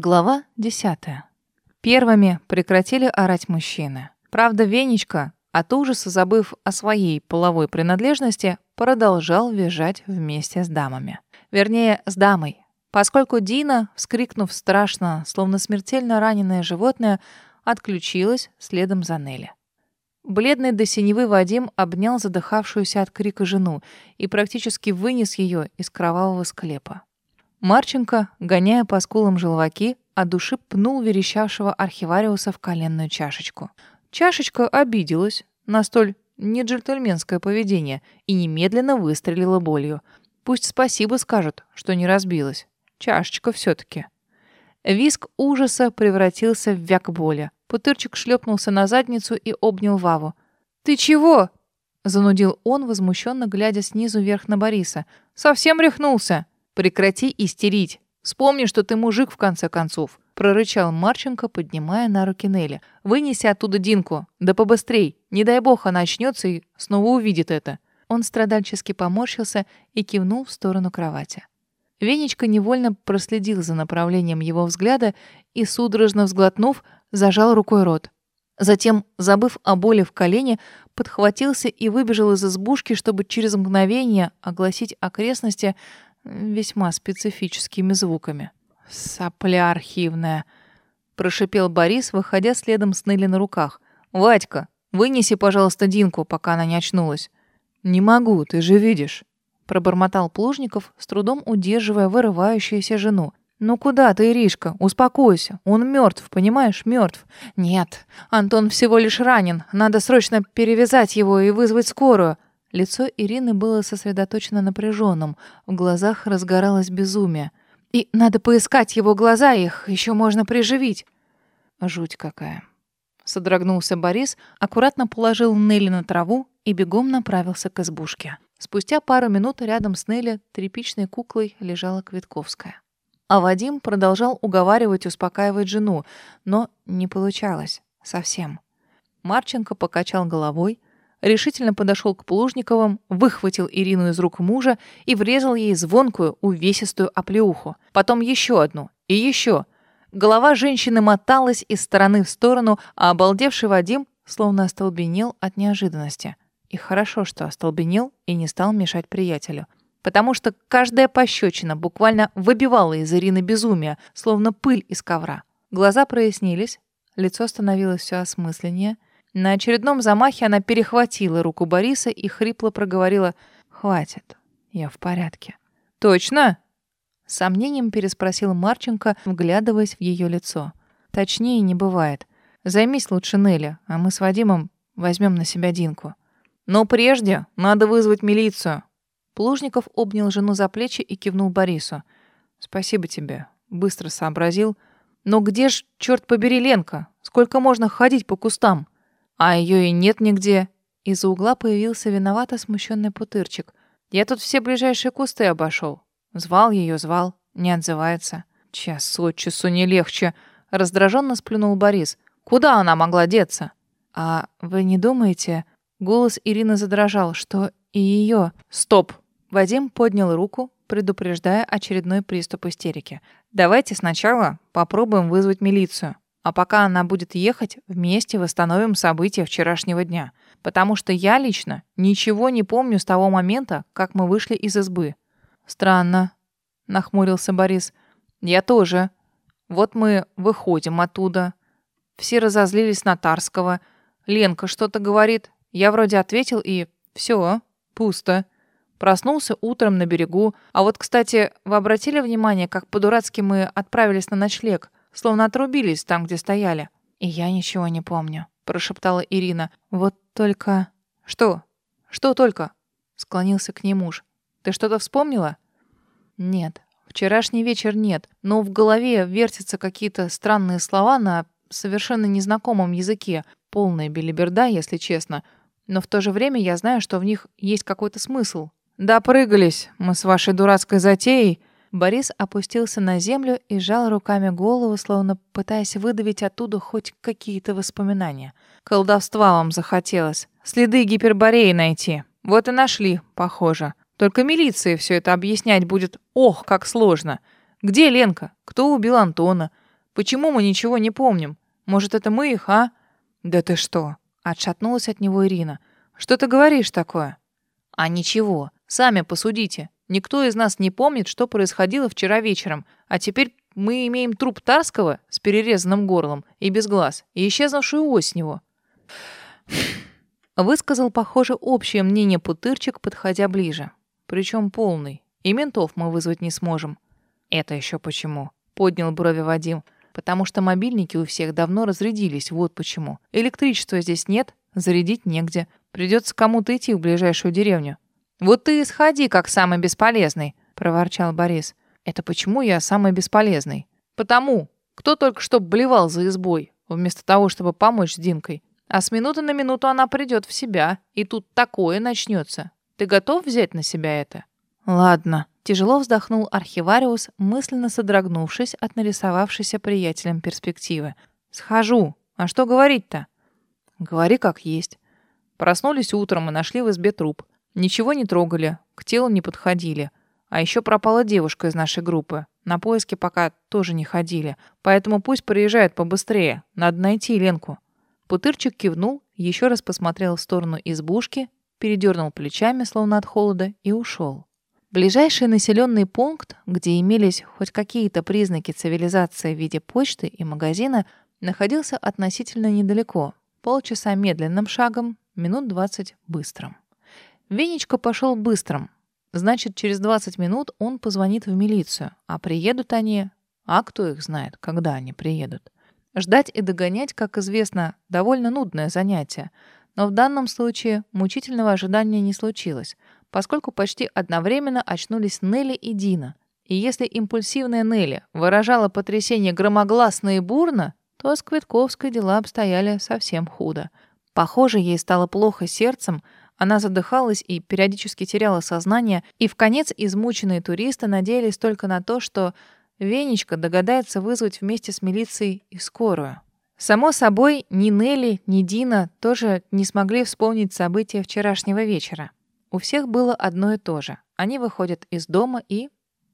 Глава десятая. Первыми прекратили орать мужчины. Правда, Венечка, от ужаса забыв о своей половой принадлежности, продолжал визжать вместе с дамами. Вернее, с дамой, поскольку Дина, вскрикнув страшно, словно смертельно раненое животное, отключилась следом за Нелли. Бледный до синевы Вадим обнял задыхавшуюся от крика жену и практически вынес ее из кровавого склепа. Марченко, гоняя по скулам желваки, от души пнул верещавшего архивариуса в коленную чашечку. Чашечка обиделась на столь неджентльменское поведение и немедленно выстрелила болью. Пусть спасибо скажут, что не разбилась. Чашечка все таки Виск ужаса превратился в вяк боли. Путырчик шлепнулся на задницу и обнял Ваву. «Ты чего?» — занудил он, возмущенно глядя снизу вверх на Бориса. «Совсем рехнулся?» Прекрати истерить. Вспомни, что ты мужик в конце концов, прорычал Марченко, поднимая на руки Нелли. Вынеси оттуда Динку, да побыстрей. Не дай бог она очнется и снова увидит это. Он страдальчески поморщился и кивнул в сторону кровати. Венечка невольно проследил за направлением его взгляда и, судорожно взглотнув, зажал рукой рот. Затем, забыв о боли в колене, подхватился и выбежал из избушки, чтобы через мгновение огласить окрестности весьма специфическими звуками. «Сопля архивная», — прошипел Борис, выходя следом с Нелли на руках. «Вадька, вынеси, пожалуйста, Динку, пока она не очнулась». «Не могу, ты же видишь», — пробормотал Плужников, с трудом удерживая вырывающуюся жену. «Ну куда ты, Иришка? Успокойся. Он мертв, понимаешь, мертв. Нет, Антон всего лишь ранен. Надо срочно перевязать его и вызвать скорую. Лицо Ирины было сосредоточено напряженным, в глазах разгоралось безумие. «И надо поискать его глаза, их еще можно приживить». «Жуть какая». Содрогнулся Борис, аккуратно положил Нелли на траву и бегом направился к избушке. Спустя пару минут рядом с Нелли тряпичной куклой лежала Квитковская. А Вадим продолжал уговаривать, успокаивать жену, но не получалось. Совсем. Марченко покачал головой, решительно подошел к Плужниковым, выхватил Ирину из рук мужа и врезал ей звонкую, увесистую оплеуху. Потом еще одну и еще. Голова женщины моталась из стороны в сторону, а обалдевший Вадим словно остолбенел от неожиданности. И хорошо, что остолбенел и не стал мешать приятелю. Потому что каждая пощечина буквально выбивала из Ирины безумие, словно пыль из ковра. Глаза прояснились, лицо становилось все осмысленнее — на очередном замахе она перехватила руку Бориса и хрипло проговорила «Хватит, я в порядке». «Точно?» Сомнением переспросил Марченко, вглядываясь в ее лицо. «Точнее не бывает. Займись лучше Нелли, а мы с Вадимом возьмем на себя Динку». «Но прежде надо вызвать милицию». Плужников обнял жену за плечи и кивнул Борису. «Спасибо тебе. Быстро сообразил. Но где ж, черт побери, Ленка? Сколько можно ходить по кустам?» А ее и нет нигде. Из-за угла появился виновато смущенный путырчик. Я тут все ближайшие кусты обошел. Звал ее, звал. Не отзывается. Час от часу не легче. Раздраженно сплюнул Борис. Куда она могла деться? А вы не думаете... Голос Ирины задрожал, что и ее... Стоп! Вадим поднял руку, предупреждая очередной приступ истерики. «Давайте сначала попробуем вызвать милицию. А пока она будет ехать, вместе восстановим события вчерашнего дня. Потому что я лично ничего не помню с того момента, как мы вышли из избы. Странно, нахмурился Борис. Я тоже. Вот мы выходим оттуда. Все разозлились на Тарского. Ленка что-то говорит. Я вроде ответил и все, пусто. Проснулся утром на берегу. А вот, кстати, вы обратили внимание, как по-дурацки мы отправились на ночлег? Словно отрубились там, где стояли. И я ничего не помню, прошептала Ирина. Вот только Что? Что только? склонился к ней муж. Ты что-то вспомнила? Нет. Вчерашний вечер нет, но в голове вертятся какие-то странные слова на совершенно незнакомом языке, полная белиберда, если честно. Но в то же время я знаю, что в них есть какой-то смысл. Да прыгались мы с вашей дурацкой затеей, Борис опустился на землю и сжал руками голову, словно пытаясь выдавить оттуда хоть какие-то воспоминания. Колдовства вам захотелось. Следы гипербореи найти. Вот и нашли, похоже. Только милиции все это объяснять будет ох, как сложно. Где Ленка? Кто убил Антона? Почему мы ничего не помним? Может, это мы их, а?» «Да ты что?» — отшатнулась от него Ирина. «Что ты говоришь такое?» «А ничего. Сами посудите. Никто из нас не помнит, что происходило вчера вечером, а теперь мы имеем труп Тарского с перерезанным горлом и без глаз, и исчезнувшую Осневу. Высказал, похоже, общее мнение Путырчик, подходя ближе. Причем полный. И ментов мы вызвать не сможем. Это еще почему? Поднял брови Вадим. Потому что мобильники у всех давно разрядились, вот почему. Электричества здесь нет, зарядить негде. Придется кому-то идти в ближайшую деревню. «Вот ты и сходи, как самый бесполезный», — проворчал Борис. «Это почему я самый бесполезный?» «Потому. Кто только что блевал за избой, вместо того, чтобы помочь с Динкой. А с минуты на минуту она придет в себя, и тут такое начнется. Ты готов взять на себя это?» «Ладно», — тяжело вздохнул архивариус, мысленно содрогнувшись от нарисовавшейся приятелем перспективы. «Схожу. А что говорить-то?» «Говори как есть». Проснулись утром и нашли в избе труп. Ничего не трогали, к телу не подходили. А еще пропала девушка из нашей группы. На поиски пока тоже не ходили. Поэтому пусть приезжает побыстрее. Надо найти Ленку. Путырчик кивнул, еще раз посмотрел в сторону избушки, передернул плечами, словно от холода, и ушел. Ближайший населенный пункт, где имелись хоть какие-то признаки цивилизации в виде почты и магазина, находился относительно недалеко. Полчаса медленным шагом, минут двадцать быстрым. Венечка пошел быстрым, Значит, через 20 минут он позвонит в милицию. А приедут они... А кто их знает, когда они приедут? Ждать и догонять, как известно, довольно нудное занятие. Но в данном случае мучительного ожидания не случилось, поскольку почти одновременно очнулись Нелли и Дина. И если импульсивная Нелли выражала потрясение громогласно и бурно, то с Квитковской дела обстояли совсем худо. Похоже, ей стало плохо сердцем, она задыхалась и периодически теряла сознание, и в конец измученные туристы надеялись только на то, что Венечка догадается вызвать вместе с милицией и скорую. Само собой, ни Нелли, ни Дина тоже не смогли вспомнить события вчерашнего вечера. У всех было одно и то же. Они выходят из дома и...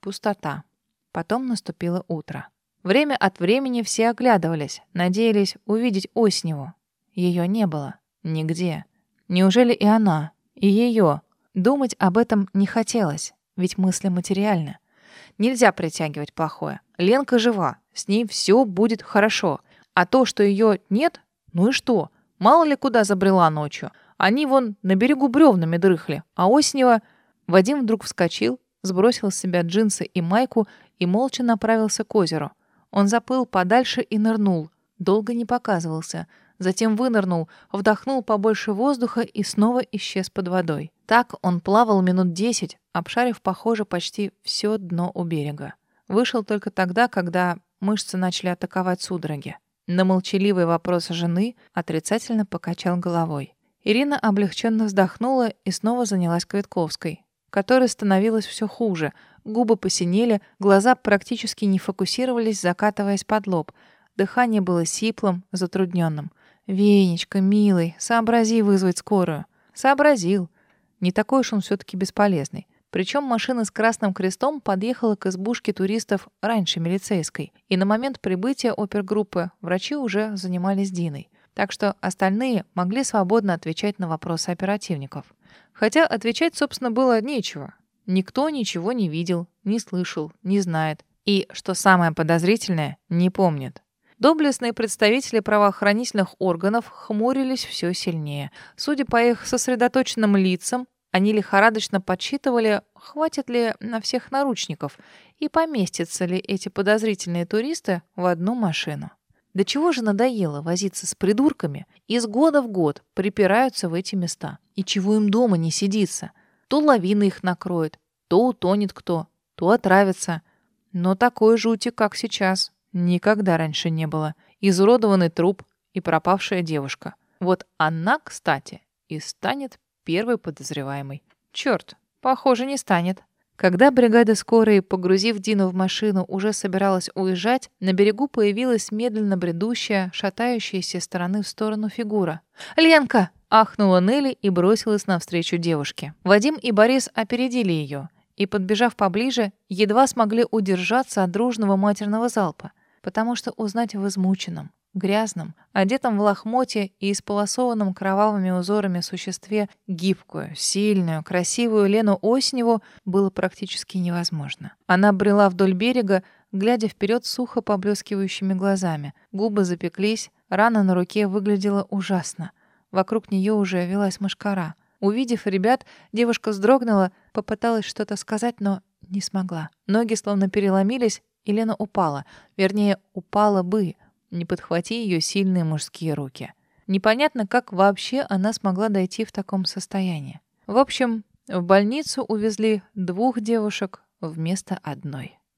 пустота. Потом наступило утро. Время от времени все оглядывались, надеялись увидеть Осневу. Ее не было. Нигде. Неужели и она, и ее? Думать об этом не хотелось, ведь мысли материальны. Нельзя притягивать плохое. Ленка жива, с ней все будет хорошо. А то, что ее нет, ну и что? Мало ли куда забрела ночью. Они вон на берегу бревнами дрыхли, а Оснева... Вадим вдруг вскочил, сбросил с себя джинсы и майку и молча направился к озеру. Он заплыл подальше и нырнул. Долго не показывался — затем вынырнул, вдохнул побольше воздуха и снова исчез под водой. Так он плавал минут десять, обшарив, похоже, почти все дно у берега. Вышел только тогда, когда мышцы начали атаковать судороги. На молчаливый вопрос жены отрицательно покачал головой. Ирина облегченно вздохнула и снова занялась Квитковской, которой становилось все хуже. Губы посинели, глаза практически не фокусировались, закатываясь под лоб. Дыхание было сиплым, затрудненным. «Венечка, милый, сообрази вызвать скорую». Сообразил. Не такой уж он все-таки бесполезный. Причем машина с красным крестом подъехала к избушке туристов раньше милицейской, и на момент прибытия опергруппы врачи уже занимались Диной. Так что остальные могли свободно отвечать на вопросы оперативников. Хотя отвечать, собственно, было нечего. Никто ничего не видел, не слышал, не знает. И, что самое подозрительное, не помнит. Доблестные представители правоохранительных органов хмурились все сильнее. Судя по их сосредоточенным лицам, они лихорадочно подсчитывали, хватит ли на всех наручников и поместятся ли эти подозрительные туристы в одну машину. До чего же надоело возиться с придурками, из года в год припираются в эти места. И чего им дома не сидится? То лавина их накроет, то утонет кто, то отравится. Но такой жути, как сейчас, Никогда раньше не было. Изуродованный труп и пропавшая девушка. Вот она, кстати, и станет первой подозреваемой. Черт, похоже, не станет. Когда бригада скорой, погрузив Дину в машину, уже собиралась уезжать, на берегу появилась медленно бредущая, шатающаяся стороны в сторону фигура. «Ленка!» — ахнула Нелли и бросилась навстречу девушке. Вадим и Борис опередили ее и, подбежав поближе, едва смогли удержаться от дружного матерного залпа. Потому что узнать в измученном, грязном, одетом в лохмотье и исполосованном кровавыми узорами существе гибкую, сильную, красивую Лену Осневу было практически невозможно. Она брела вдоль берега, глядя вперед сухо поблескивающими глазами. Губы запеклись, рана на руке выглядела ужасно. Вокруг нее уже велась мошкара. Увидев ребят, девушка вздрогнула, попыталась что-то сказать, но не смогла. Ноги словно переломились, и Лена упала. Вернее, упала бы, не подхвати ее сильные мужские руки. Непонятно, как вообще она смогла дойти в таком состоянии. В общем, в больницу увезли двух девушек вместо одной.